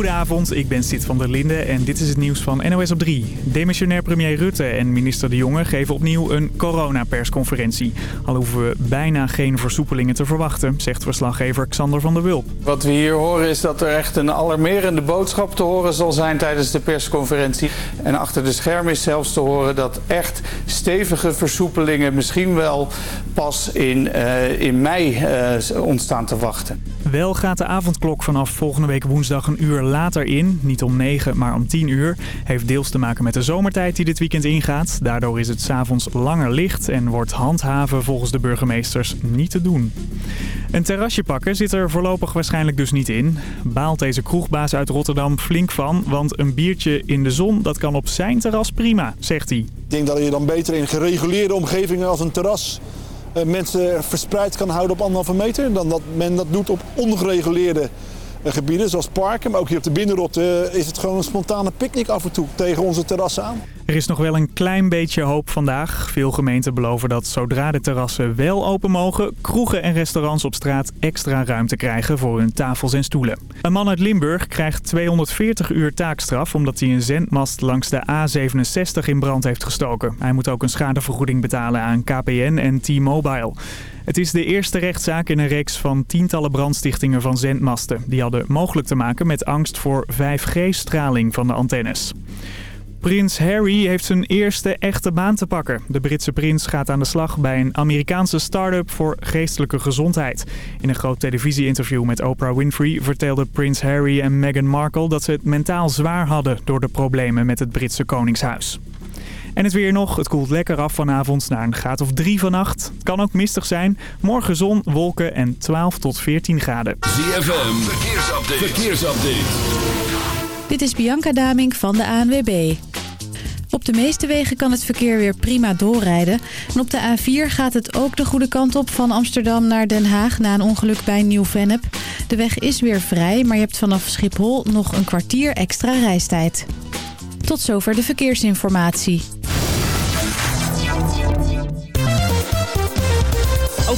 Goedenavond, ik ben Sid van der Linde en dit is het nieuws van NOS op 3. Demissionair premier Rutte en minister De Jonge geven opnieuw een coronapersconferentie. Al hoeven we bijna geen versoepelingen te verwachten, zegt verslaggever Xander van der Wulp. Wat we hier horen is dat er echt een alarmerende boodschap te horen zal zijn tijdens de persconferentie. En achter de schermen is zelfs te horen dat echt stevige versoepelingen misschien wel pas in, uh, in mei uh, ontstaan te wachten. Wel gaat de avondklok vanaf volgende week woensdag een uur later in. Niet om 9, maar om 10 uur. Heeft deels te maken met de zomertijd die dit weekend ingaat. Daardoor is het s'avonds langer licht en wordt handhaven volgens de burgemeesters niet te doen. Een terrasje pakken zit er voorlopig waarschijnlijk dus niet in. Baalt deze kroegbaas uit Rotterdam flink van, want een biertje in de zon dat kan op zijn terras prima, zegt hij. Ik denk dat je dan beter in gereguleerde omgevingen als een terras eh, mensen verspreid kan houden op anderhalve meter. Dan dat men dat doet op ongereguleerde gebieden, zoals parken. Maar ook hier op de Binnenrot eh, is het gewoon een spontane picknick af en toe tegen onze terrassen aan. Er is nog wel een klein beetje hoop vandaag. Veel gemeenten beloven dat zodra de terrassen wel open mogen... kroegen en restaurants op straat extra ruimte krijgen voor hun tafels en stoelen. Een man uit Limburg krijgt 240 uur taakstraf... omdat hij een zendmast langs de A67 in brand heeft gestoken. Hij moet ook een schadevergoeding betalen aan KPN en T-Mobile. Het is de eerste rechtszaak in een reeks van tientallen brandstichtingen van zendmasten. Die hadden mogelijk te maken met angst voor 5G-straling van de antennes. Prins Harry heeft zijn eerste echte baan te pakken. De Britse prins gaat aan de slag bij een Amerikaanse start-up voor geestelijke gezondheid. In een groot televisieinterview met Oprah Winfrey vertelden prins Harry en Meghan Markle dat ze het mentaal zwaar hadden door de problemen met het Britse koningshuis. En het weer nog. Het koelt lekker af vanavond naar een graad of 3 vannacht. Het kan ook mistig zijn. Morgen zon, wolken en 12 tot 14 graden. ZFM, verkeersupdate. verkeersupdate. Dit is Bianca Daming van de ANWB. Op de meeste wegen kan het verkeer weer prima doorrijden. En op de A4 gaat het ook de goede kant op van Amsterdam naar Den Haag... na een ongeluk bij Nieuw-Vennep. De weg is weer vrij, maar je hebt vanaf Schiphol nog een kwartier extra reistijd. Tot zover de verkeersinformatie.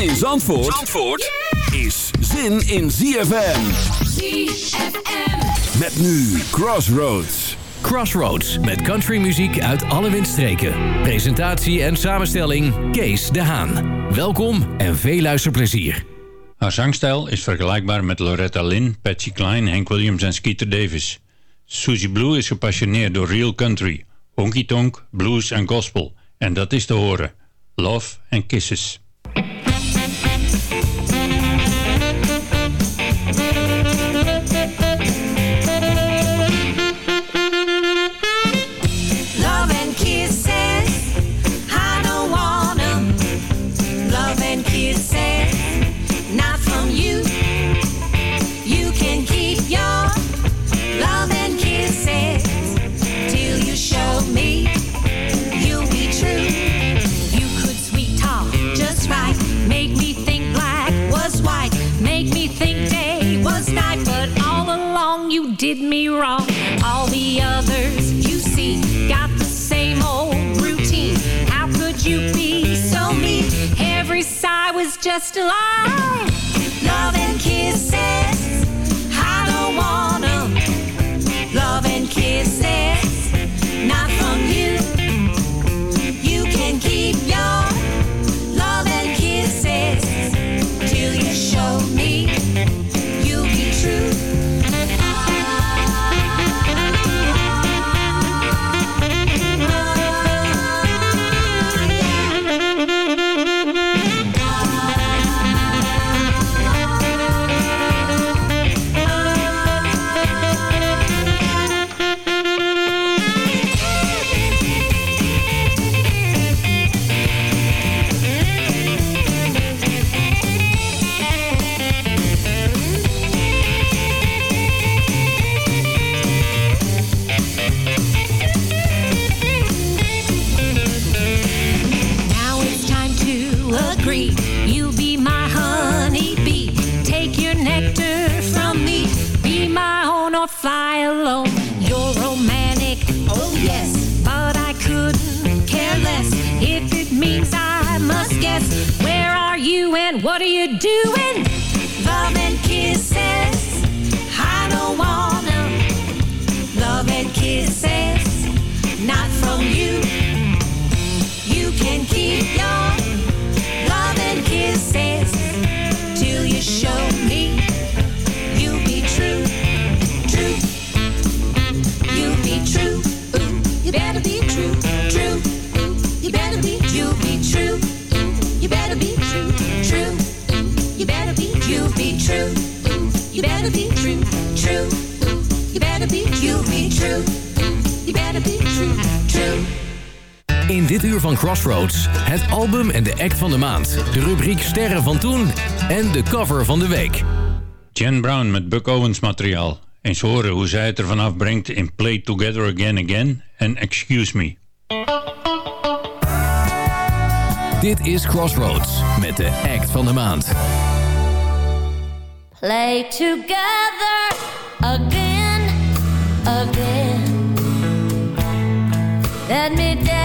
Zin in Zandvoort, Zandvoort is zin in ZFM. ZFM. Met nu Crossroads. Crossroads met countrymuziek uit alle windstreken. Presentatie en samenstelling Kees de Haan. Welkom en veel luisterplezier. Haar zangstijl is vergelijkbaar met Loretta Lynn, Patsy Cline, Hank Williams en Skeeter Davis. Susie Blue is gepassioneerd door real country, honky tonk, blues en gospel. En dat is te horen. Love and Kisses. just a lie. Crossroads. Het album en de act van de maand. De rubriek Sterren van Toen en de cover van de week. Jen Brown met Buck Owens materiaal. Eens horen hoe zij het ervan afbrengt in Play Together Again Again en Excuse Me. Dit is Crossroads met de act van de maand. Play together again, again. Let me.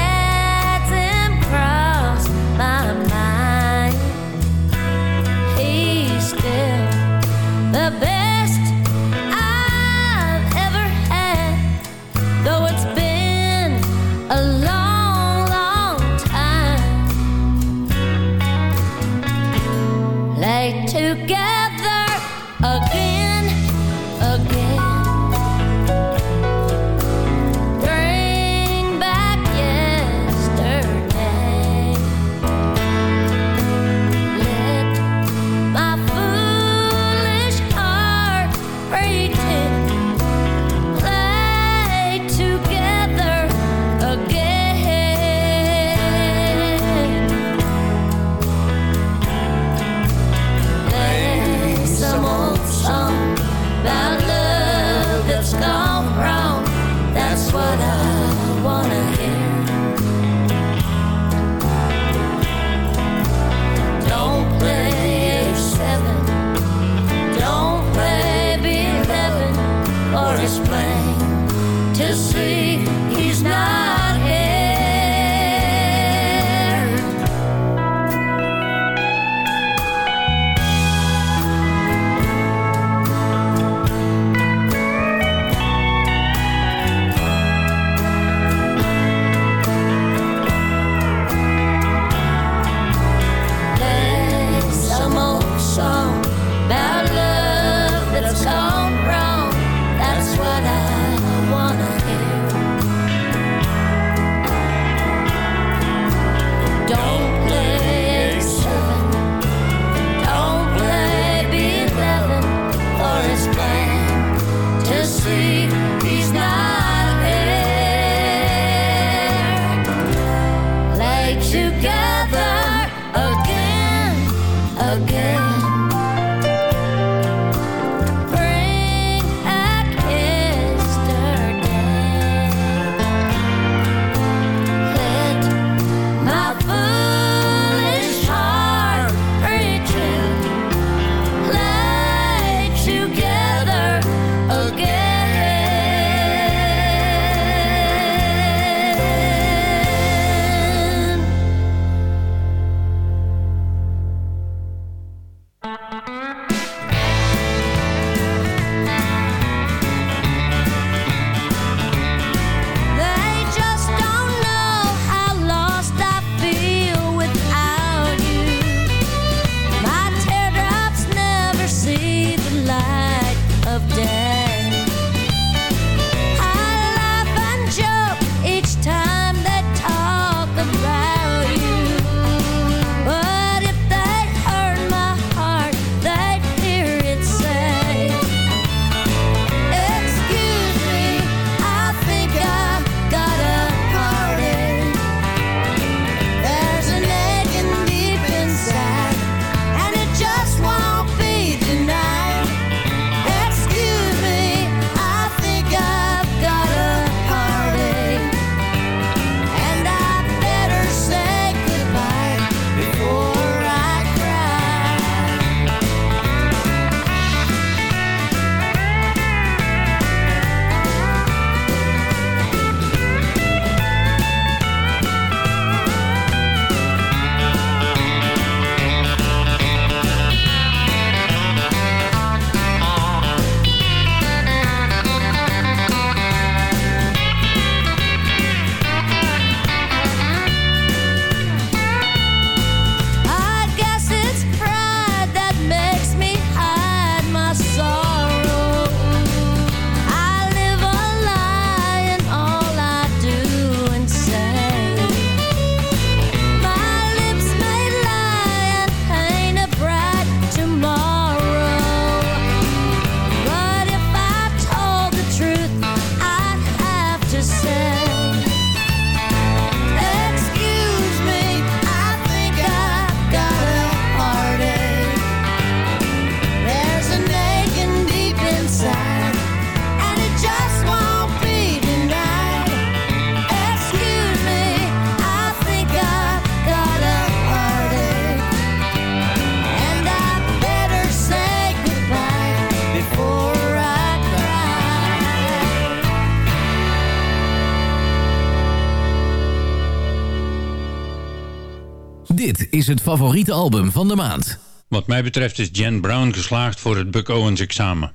Is het favoriete album van de maand. Wat mij betreft is Jan Brown geslaagd voor het Buck Owens examen.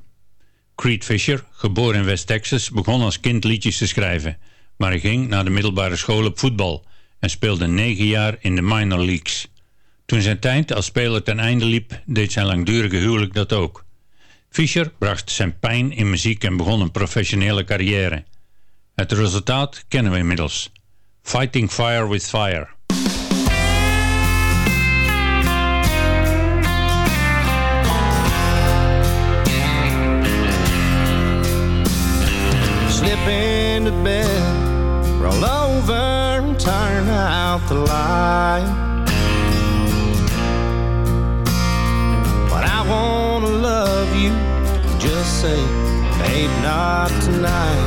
Creed Fisher, geboren in West Texas, begon als kind liedjes te schrijven. Maar hij ging naar de middelbare school op voetbal en speelde negen jaar in de minor leagues. Toen zijn tijd als speler ten einde liep, deed zijn langdurige huwelijk dat ook. Fisher bracht zijn pijn in muziek en begon een professionele carrière. Het resultaat kennen we inmiddels. Fighting Fire with Fire. The light. But I wanna love you, just say, babe, not tonight.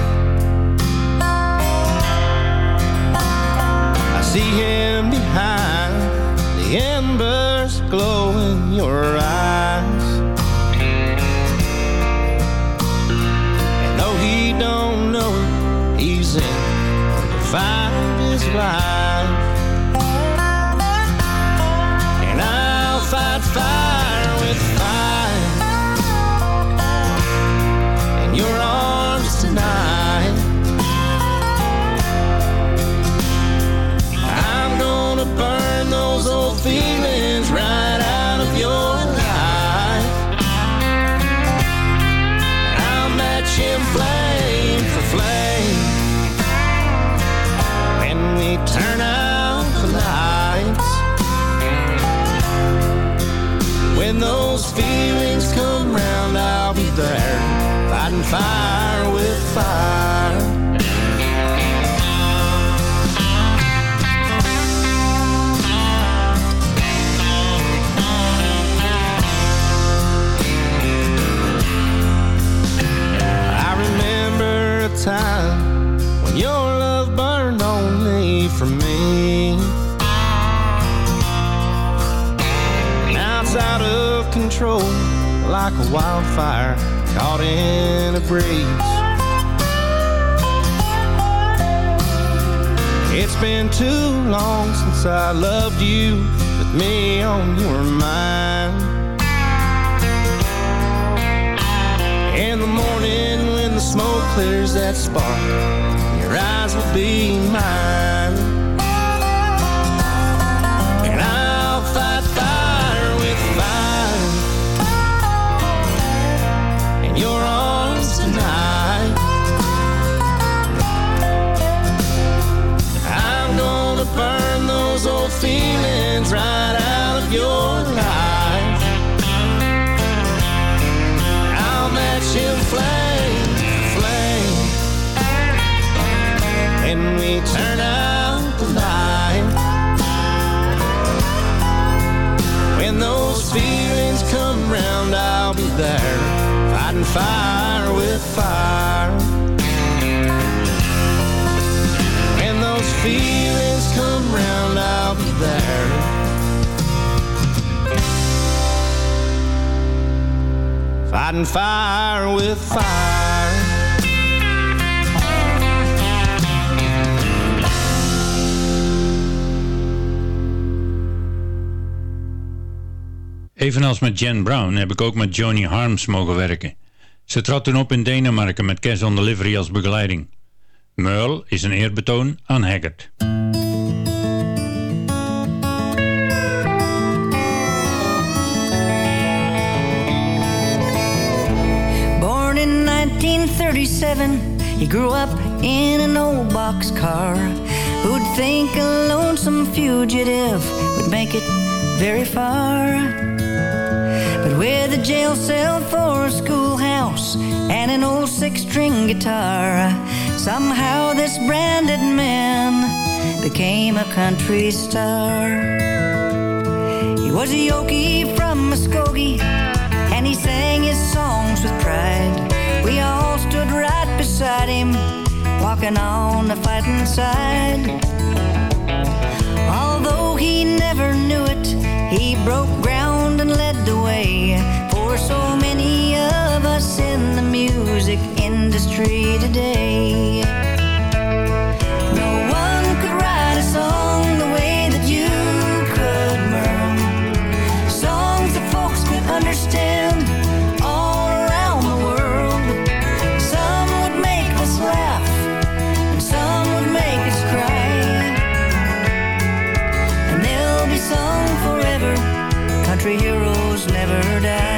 I see him behind the embers glow in your eyes. And though he don't know it, he's in the fight of his fire fire. I remember a time when your love burned only for me. Now it's out of control, like a wildfire caught in a breeze. Too long since I loved you with me oh, on your mind. In the morning when the smoke clears that spark, your eyes will be mine. Fire with fire. Evenals met Jan Brown heb ik ook met Joni Harms mogen werken. Ze trad toen op in Denemarken met Cash on Delivery als begeleiding. Merle is een eerbetoon aan Haggard. 1937, he grew up in an old boxcar. Who'd think a lonesome fugitive would make it very far? But with a jail cell for a schoolhouse and an old six-string guitar, somehow this branded man became a country star. He was a Yokie from Muskogee, beside him, walking on the fighting side. Although he never knew it, he broke ground and led the way for so many of us in the music industry today. superheroes never die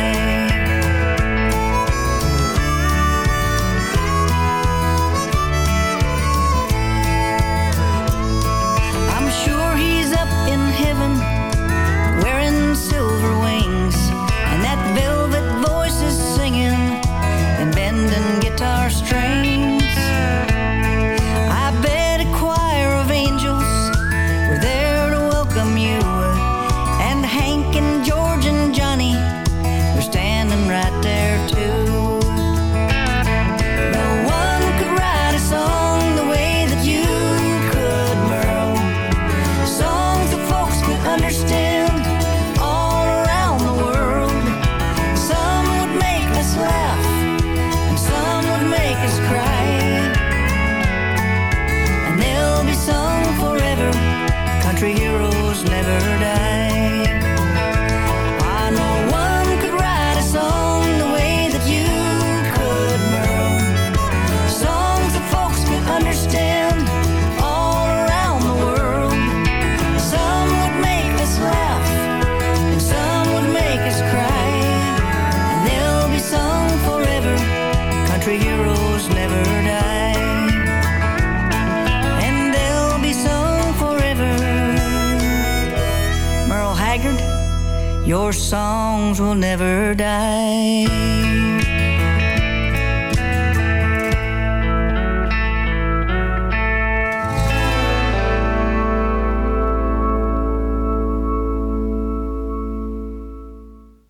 songs will never die.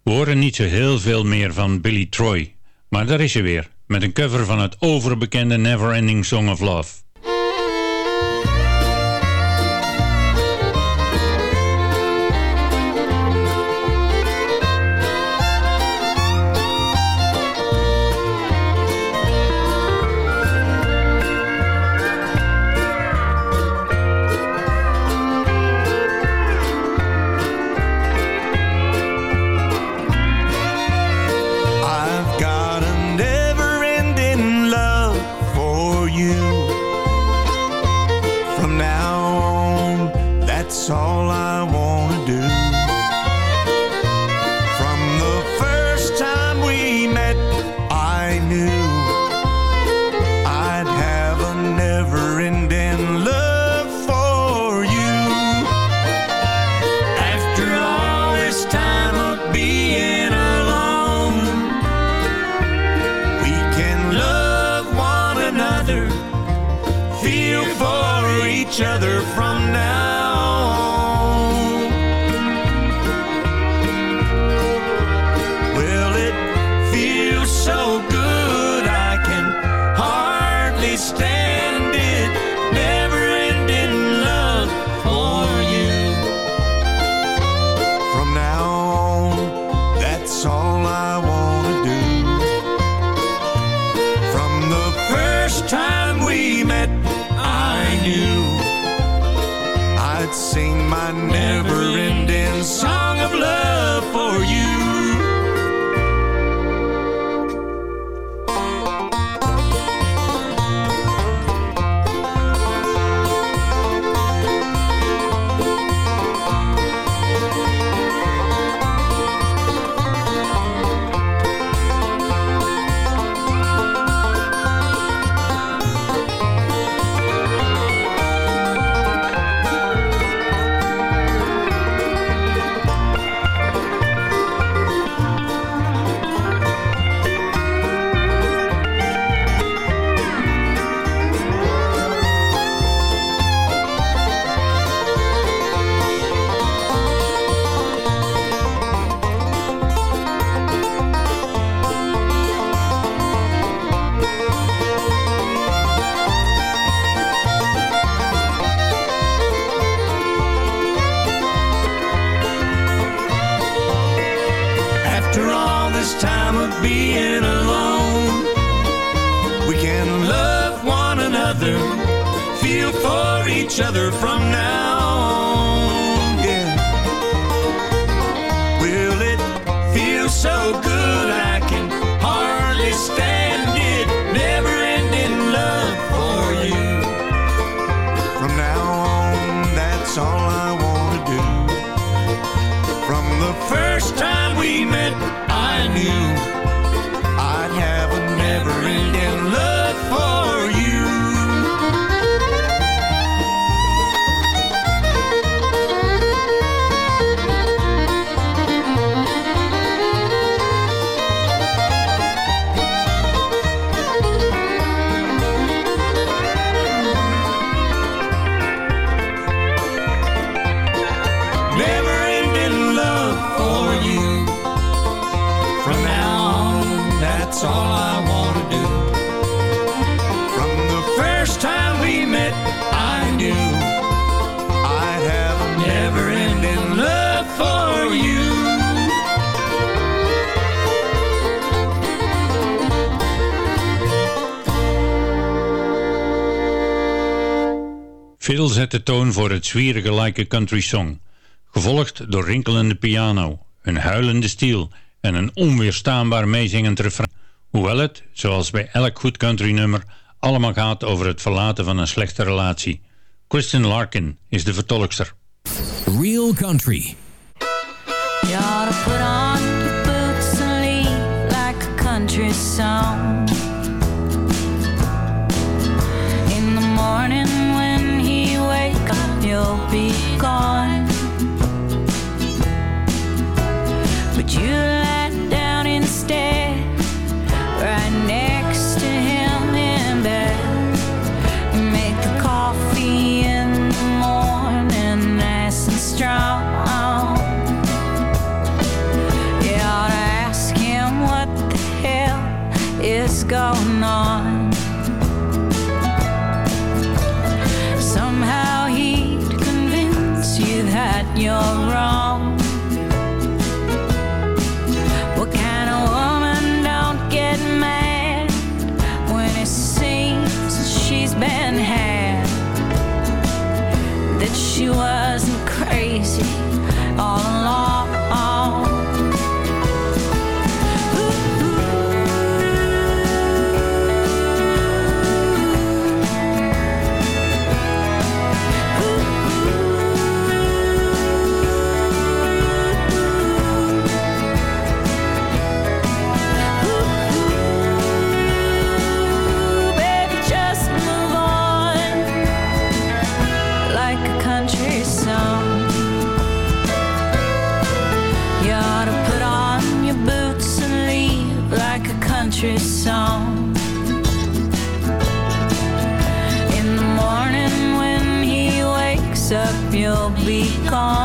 We horen niet zo heel veel meer van Billy Troy, maar daar is ze weer, met een cover van het overbekende Neverending Song of Love. for each other from now Zet de toon voor het zwierige like a country song. Gevolgd door rinkelende piano, een huilende stiel en een onweerstaanbaar meezingend refrein. Hoewel het, zoals bij elk goed country nummer, allemaal gaat over het verlaten van een slechte relatie. Kristen Larkin is de vertolkster. Real Country like a country song you'll be gone. But you you'll be gone.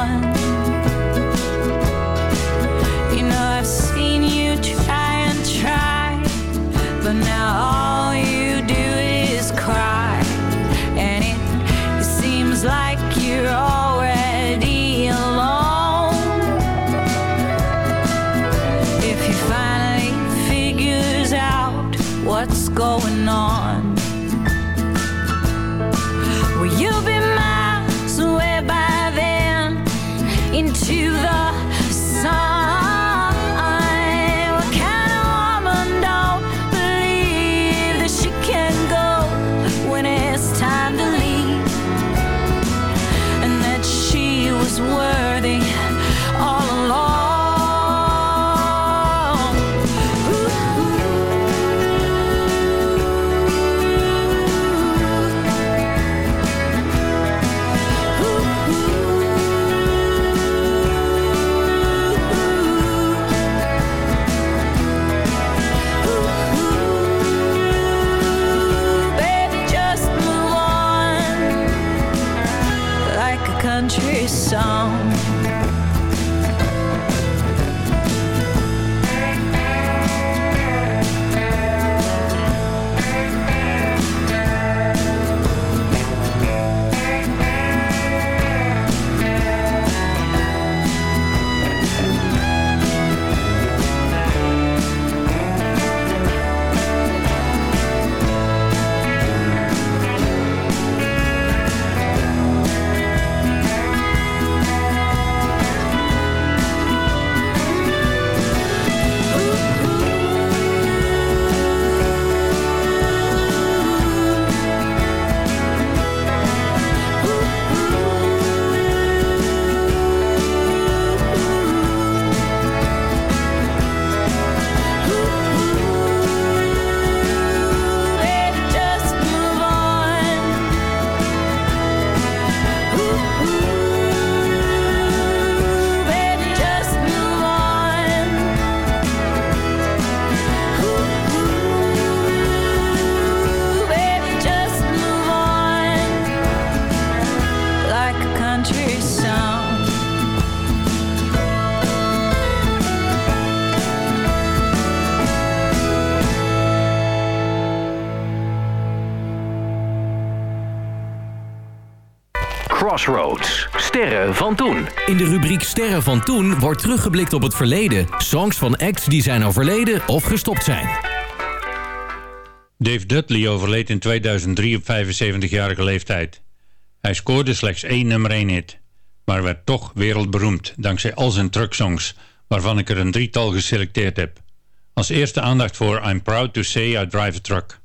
In de rubriek Sterren van Toen wordt teruggeblikt op het verleden. Songs van acts die zijn overleden of gestopt zijn. Dave Dudley overleed in 2003 op 75-jarige leeftijd. Hij scoorde slechts één nummer 1 hit, maar werd toch wereldberoemd dankzij al zijn trucksongs, waarvan ik er een drietal geselecteerd heb. Als eerste aandacht voor I'm Proud to Say I Drive a Truck.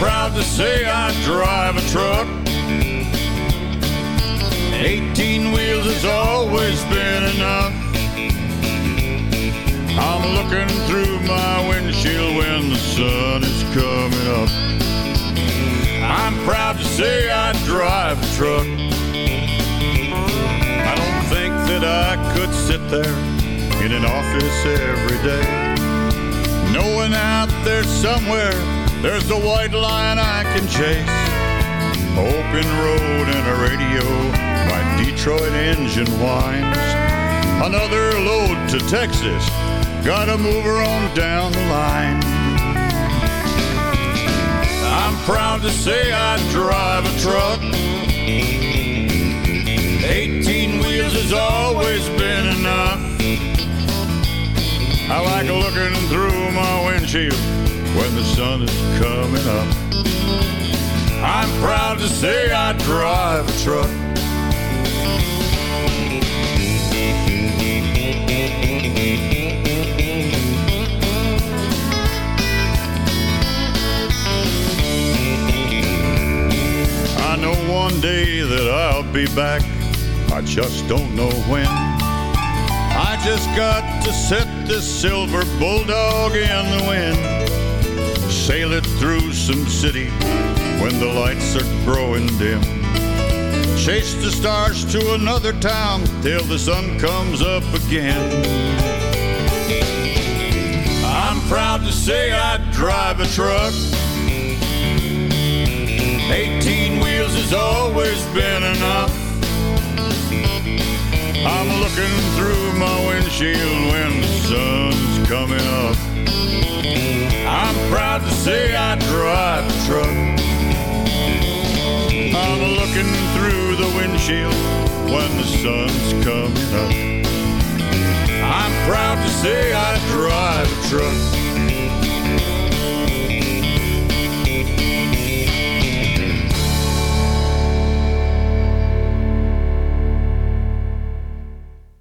Proud to say I drive a truck. 18 wheels has always been enough. I'm looking through my windshield when the sun is coming up. I'm proud to say I drive a truck. I don't think that I could sit there in an office every day, knowing out there somewhere there's a white line I can chase. Open road and a radio, my Detroit engine whines. Another load to Texas, gotta move her on down the line. I'm proud to say I drive a truck. 18 wheels has always been enough. I like looking through my windshield the sun is coming up. I'm proud to say I drive a truck. I know one day that I'll be back. I just don't know when. I just got to set this silver bulldog in the wind. Sail it through some city when the lights are growing dim. Chase the stars to another town till the sun comes up again. I'm proud to say I drive a truck. 18 wheels has always been enough. I'm looking through my windshield when the sun's coming up. Proud to say I drive a truck. I'm looking through the windshield when the sun's coming up. I'm proud to say I drive a truck.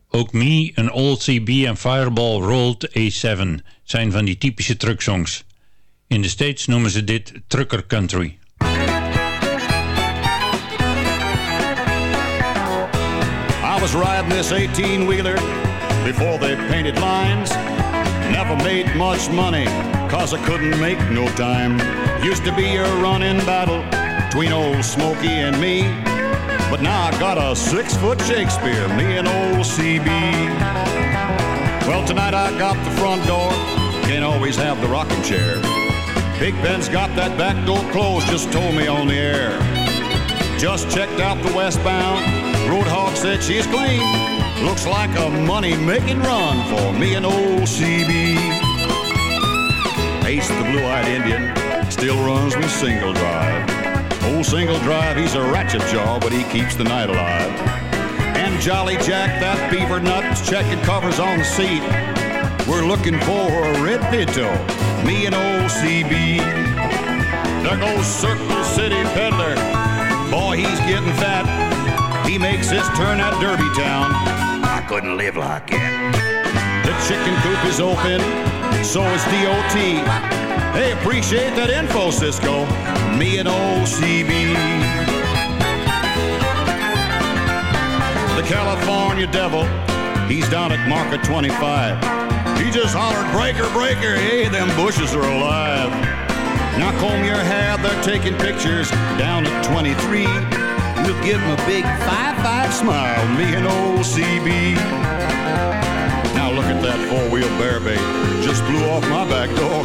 Ook Me, een Old CB en Fireball Rolled A7 zijn van die typische trucksongs. In de States noemen ze dit trucker country. I was riding this 18 wheeler before they painted lines. Never made much money, cause I couldn't make no time. Used to be a running battle between old Smokey and me. But now I got a six foot Shakespeare, me and old CB. Well, tonight I got the front door, can't always have the rocking chair. Big Ben's got that back door closed, just told me on the air. Just checked out the westbound, Roadhog said she's clean. Looks like a money making run for me and old CB. Ace the blue eyed Indian still runs me single drive. Old single drive, he's a ratchet jaw, but he keeps the night alive. And Jolly Jack, that beaver nut's checking covers on the seat. We're looking for a red pinto, me and old CB. There goes Circle City Peddler. Boy, he's getting fat. He makes his turn at Derby Town. I couldn't live like that. The chicken coop is open, so is DOT. Hey, appreciate that info, Cisco. Me and old CB. The California Devil, he's down at market 25. He just hollered, breaker, breaker, hey, them bushes are alive. Now comb your hair, they're taking pictures down at 23. We'll give them a big 5-5 smile, me and old CB. Now look at that four-wheel bear bait, just blew off my back door.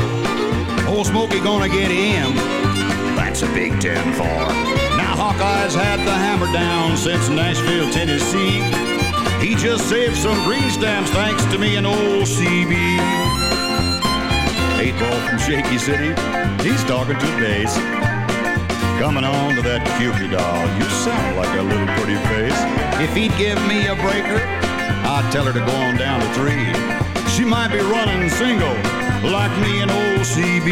Old Smokey gonna get him. That's a big 10 for. Now Hawkeye's had the hammer down since Nashville, Tennessee. He just saved some green stamps thanks to me and old CB. Eight ball from Shaky City, he's talking to the bass. Coming on to that Cupid doll, you sound like a little pretty face. If he'd give me a breaker, I'd tell her to go on down to three. She might be running single, like me and old CB.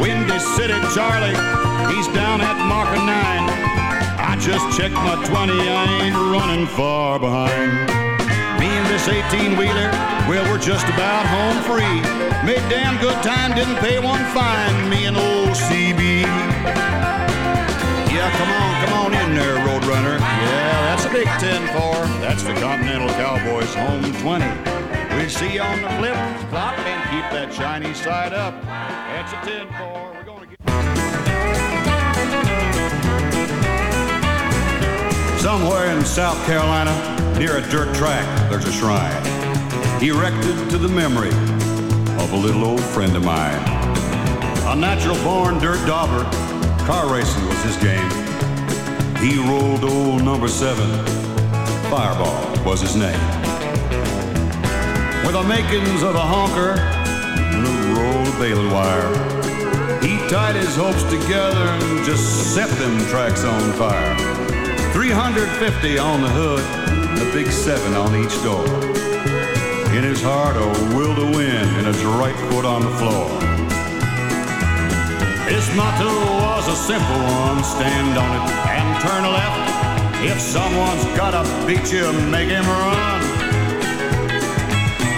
Windy City Charlie, he's down at marker nine. I just checked my 20, I ain't running far behind. Me and this 18-wheeler, well, we're just about home free. Made damn good time, didn't pay one fine, me and old CB. Yeah, come on, come on in there, Roadrunner. Yeah, that's a big 10-4. That's the Continental Cowboys home 20. We see you on the flip flop and keep that shiny side up. That's a 10 4. Somewhere in South Carolina, near a dirt track, there's a shrine erected to the memory of a little old friend of mine. A natural born dirt dauber, car racing was his game. He rolled old number seven, Fireball was his name. With the makings of a honker and a roll of baling wire, he tied his hopes together and just set them tracks on fire. 350 on the hood, a big seven on each door. In his heart, a will to win, and his right foot on the floor. His motto was a simple one stand on it and turn left. If someone's gotta beat you, make him run.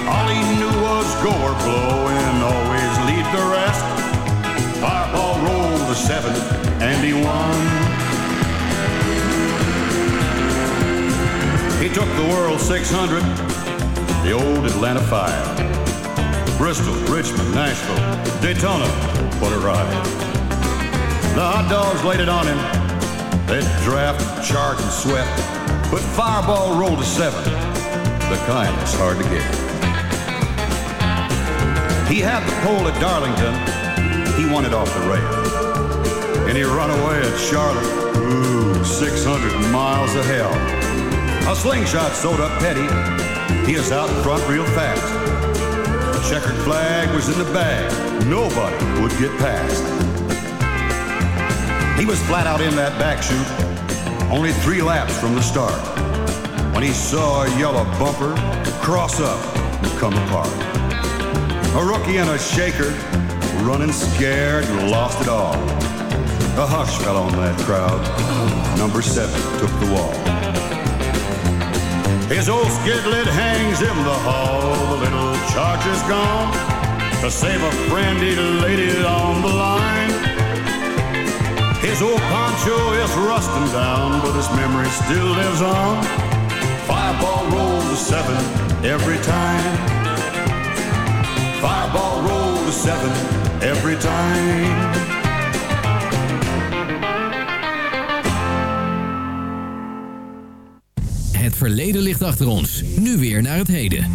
All he knew was go or blow and always lead the rest. Fireball rolled the seven and he won. Took the World 600, the old Atlanta 5. Bristol, Richmond, Nashville, Daytona, what a ride. The hot dogs laid it on him. They'd draft, charge, and sweat. But Fireball rolled a seven, the kind that's hard to get. He had the pole at Darlington. He won it off the rail. And he run away at Charlotte. Ooh, 600 miles of hell. A slingshot up Petty. He is out front real fast. A checkered flag was in the bag. Nobody would get past. He was flat out in that back chute, only three laps from the start, when he saw a yellow bumper cross up and come apart. A rookie and a shaker, running scared and lost it all. A hush fell on that crowd. Number seven took the wall. His old skidlet hangs in the hall. The little charger's gone. To save a friend, he laid it on the line. His old poncho is rusting down, but his memory still lives on. Fireball rolls a seven every time. Fireball rolls a seven every time. Verleden ligt achter ons. Nu weer naar het heden.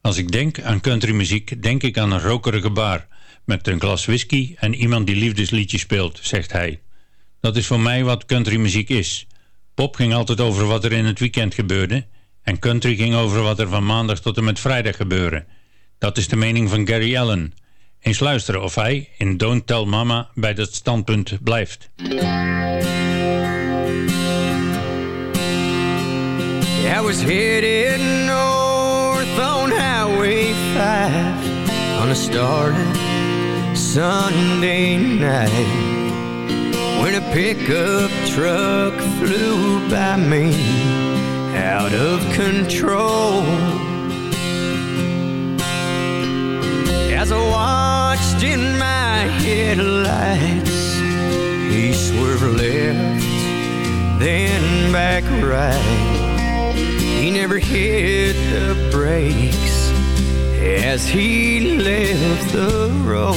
Als ik denk aan countrymuziek, denk ik aan een rokerige bar. Met een glas whisky en iemand die liefdesliedjes speelt, zegt hij. Dat is voor mij wat countrymuziek is. Pop ging altijd over wat er in het weekend gebeurde. En country ging over wat er van maandag tot en met vrijdag gebeurde. Dat is de mening van Gary Allen. Eens luisteren of hij in Don't Tell Mama bij dat standpunt blijft. Was headed north on Highway 5 on a starlit Sunday night when a pickup truck flew by me out of control. As I watched in my headlights, he swerved left, then back right. Never hit the brakes as he left the road.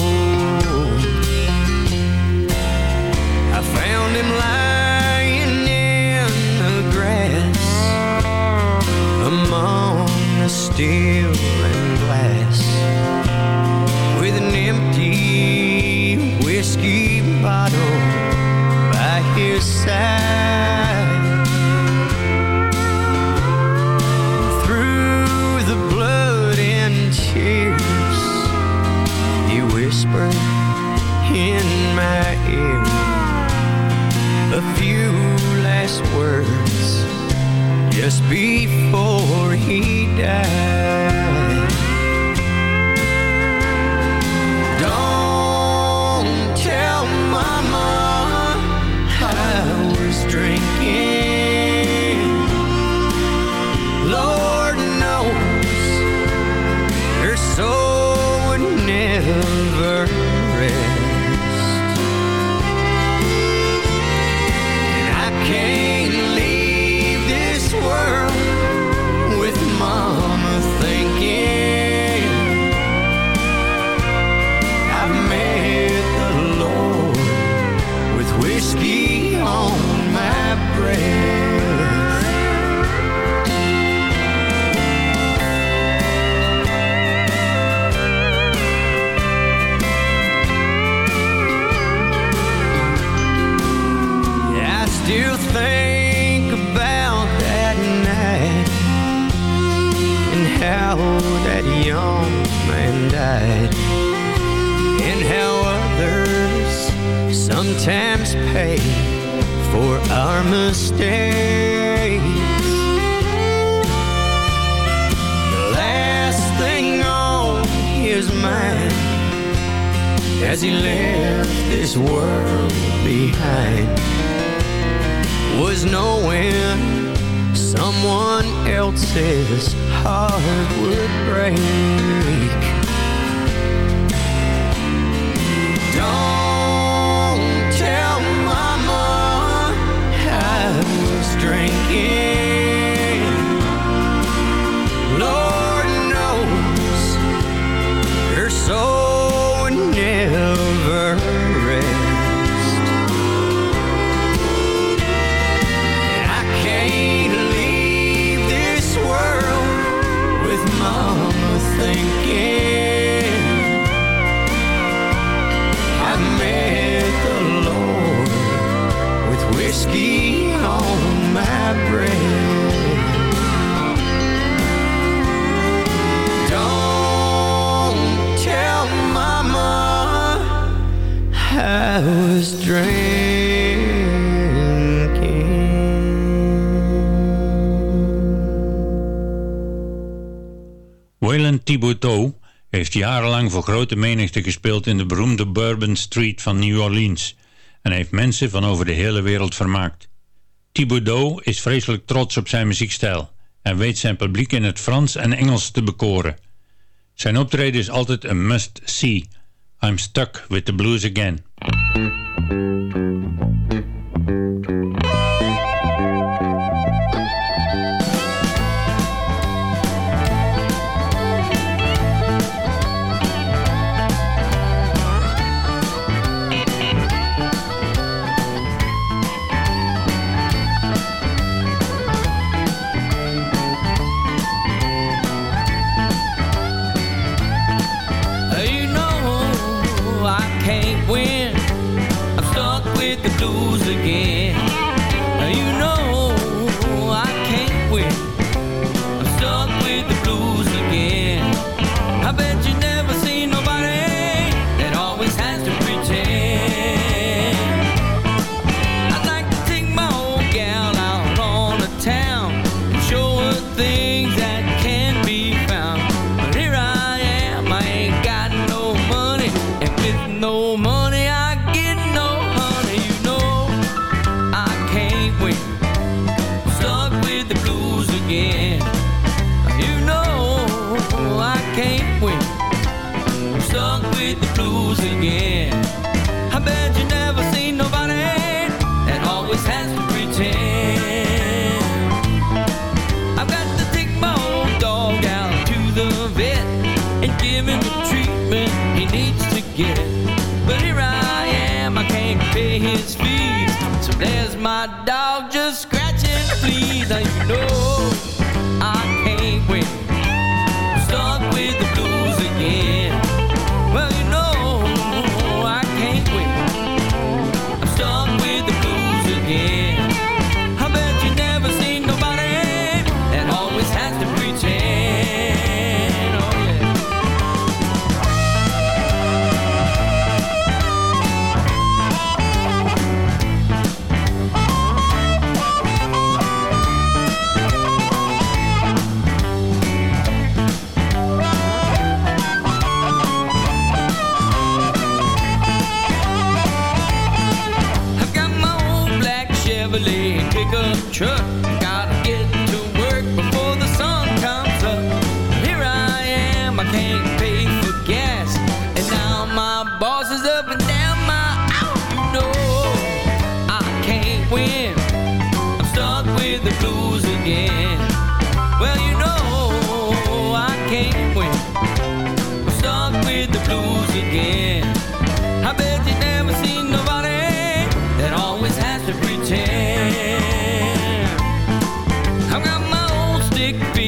I found him lying in the grass among the steel and glass with an empty whiskey bottle by his side. words just before he died. Thibodeau heeft jarenlang voor grote menigte gespeeld in de beroemde Bourbon Street van New Orleans en heeft mensen van over de hele wereld vermaakt. Thibodeau is vreselijk trots op zijn muziekstijl en weet zijn publiek in het Frans en Engels te bekoren. Zijn optreden is altijd een must-see. I'm stuck with the blues again. and give him the treatment he needs to get. But here I am, I can't pay his fees. So there's my dog just scratching, please. Now you know.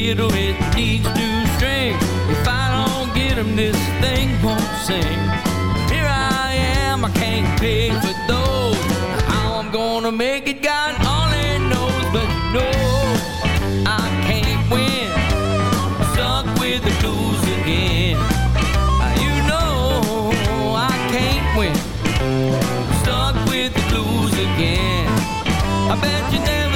Fiddle, it needs new strings. If I don't get 'em, this thing won't sing. Here I am, I can't pay for those. How I'm gonna make it, God only knows. But know, I can't win. I'm stuck with the blues again. Uh, You know, I can't win. I'm stuck with the blues again. I bet you never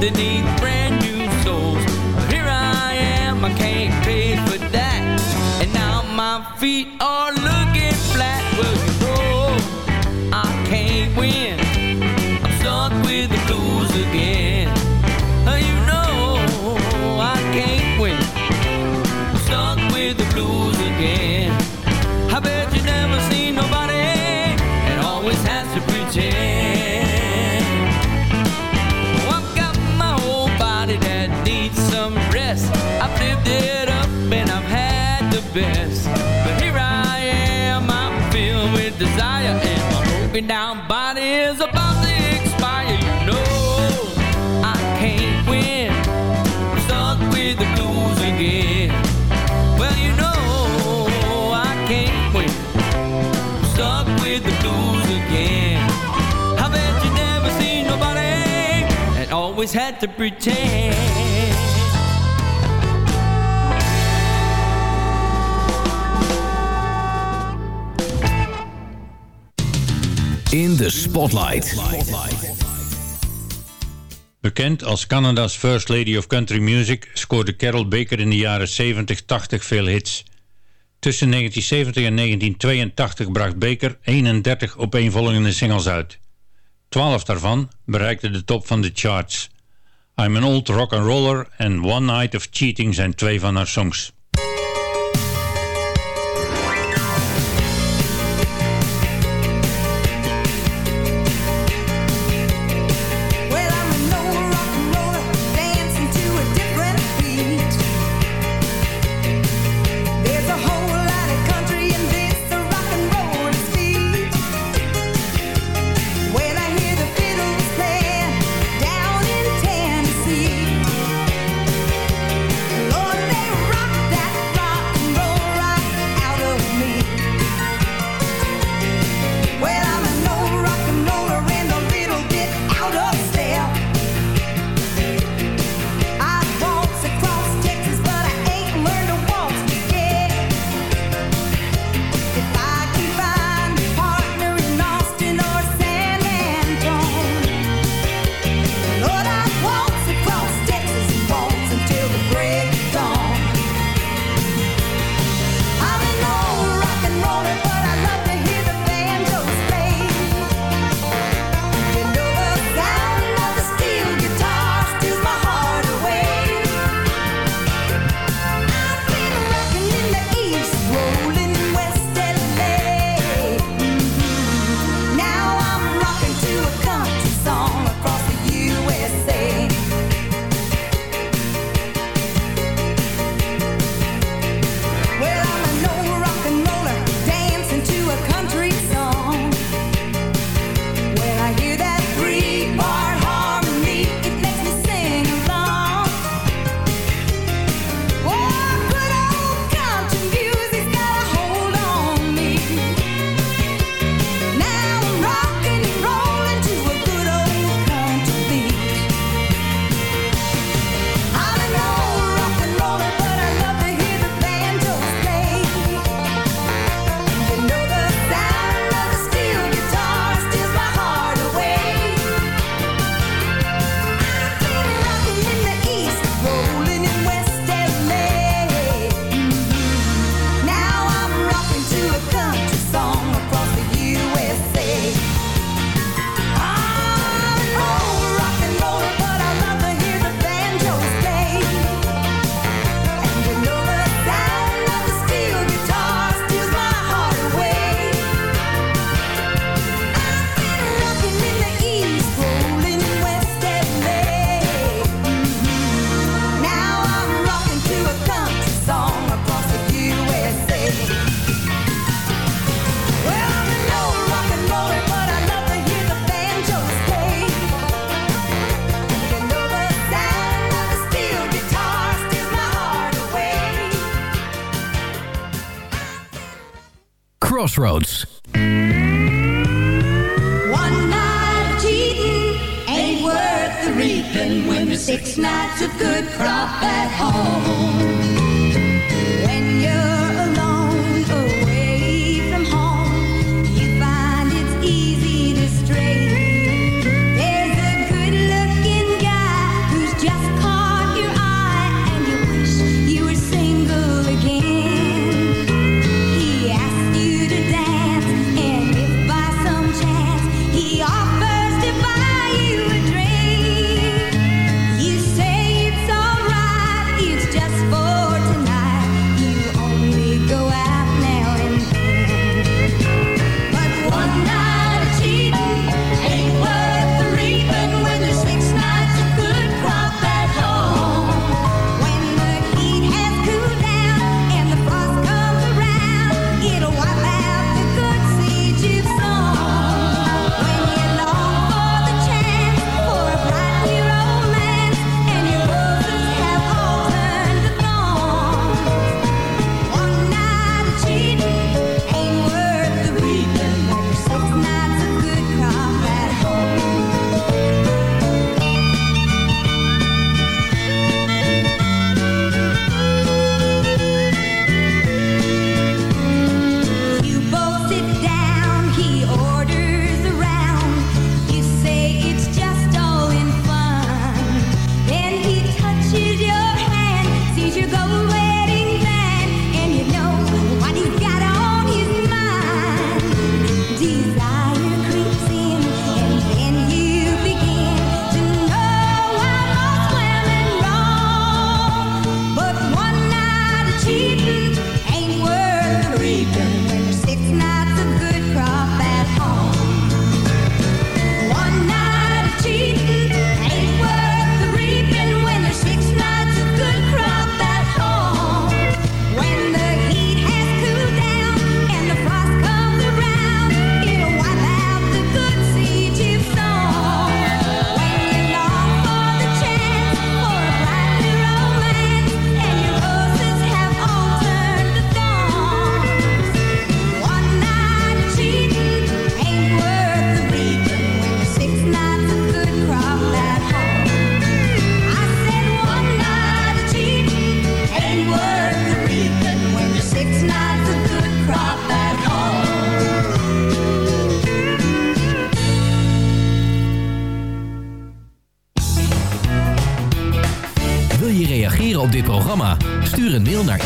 they need brand new soles. But here I am, I can't pay for that. And now my feet are always had to pretend. In de Spotlight. Bekend als Canada's First Lady of Country Music scoorde Carol Baker in de jaren 70, 80 veel hits. Tussen 1970 en 1982 bracht Baker 31 opeenvolgende singles uit. 12 daarvan bereikten de top van de charts. I'm an Old Rock and Roller en One Night of Cheating zijn twee van haar songs. Crossroads. One night of cheating ain't worth the reaping when there's six nights of good crop at home.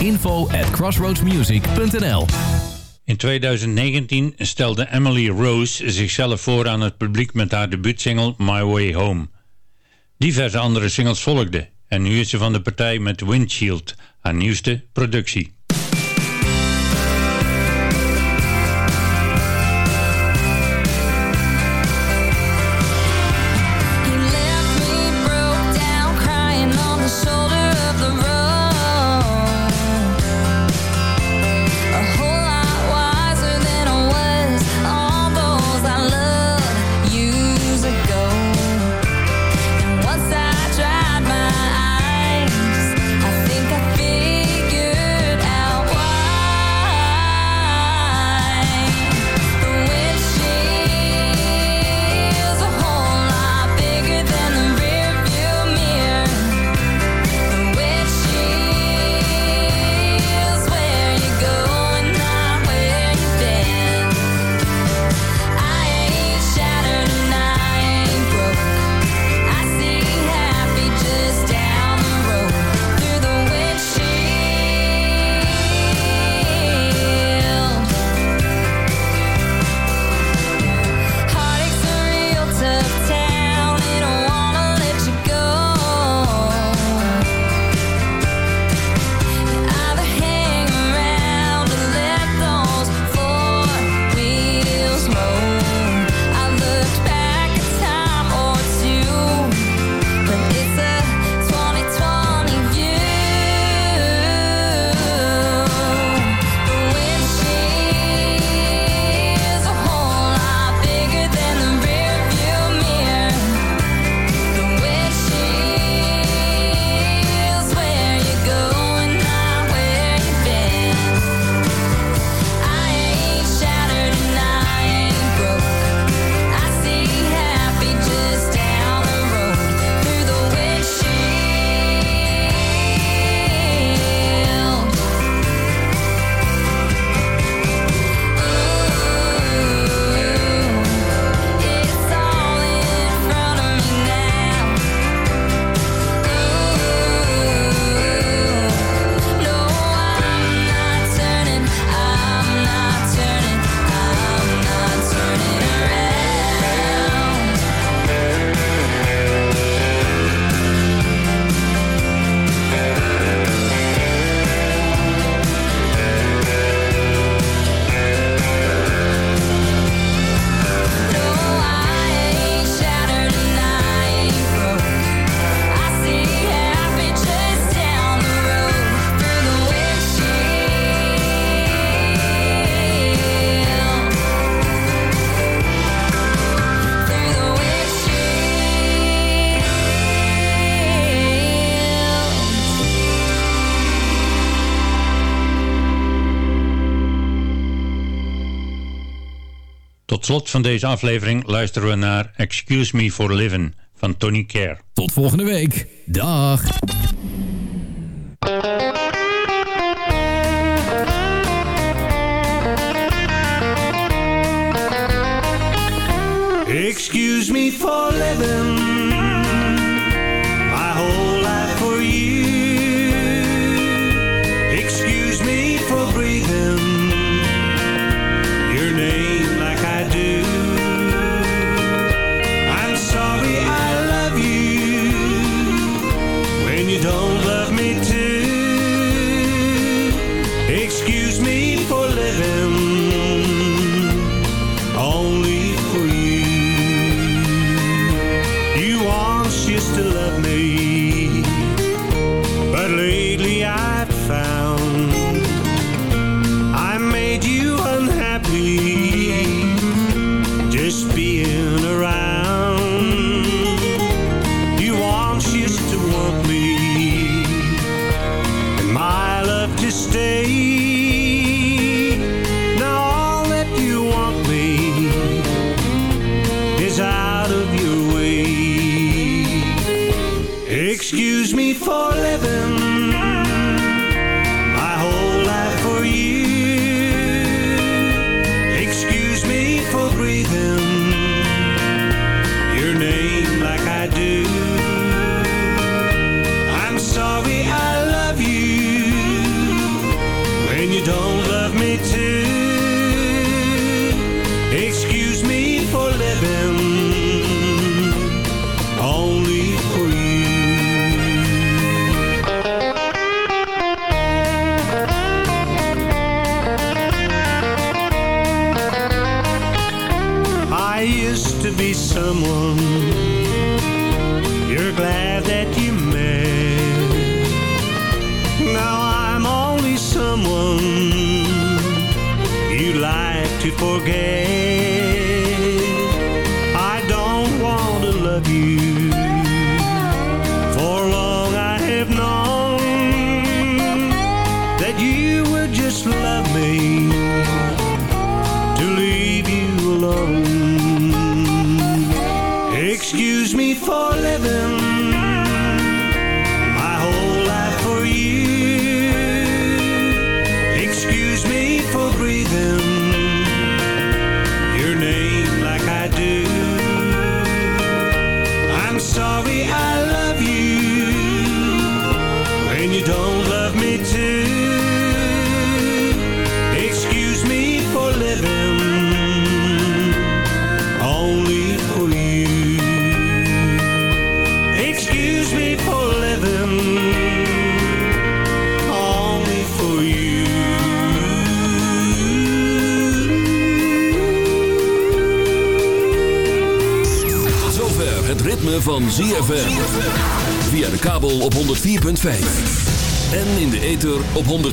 info at crossroadsmusic.nl in 2019 stelde Emily Rose zichzelf voor aan het publiek met haar debuutsingle My Way Home. Diverse andere singles volgden en nu is ze van de partij met Windshield, haar nieuwste productie. Tot slot van deze aflevering luisteren we naar Excuse Me for Living van Tony Care. Tot volgende week. Dag. Excuse me for living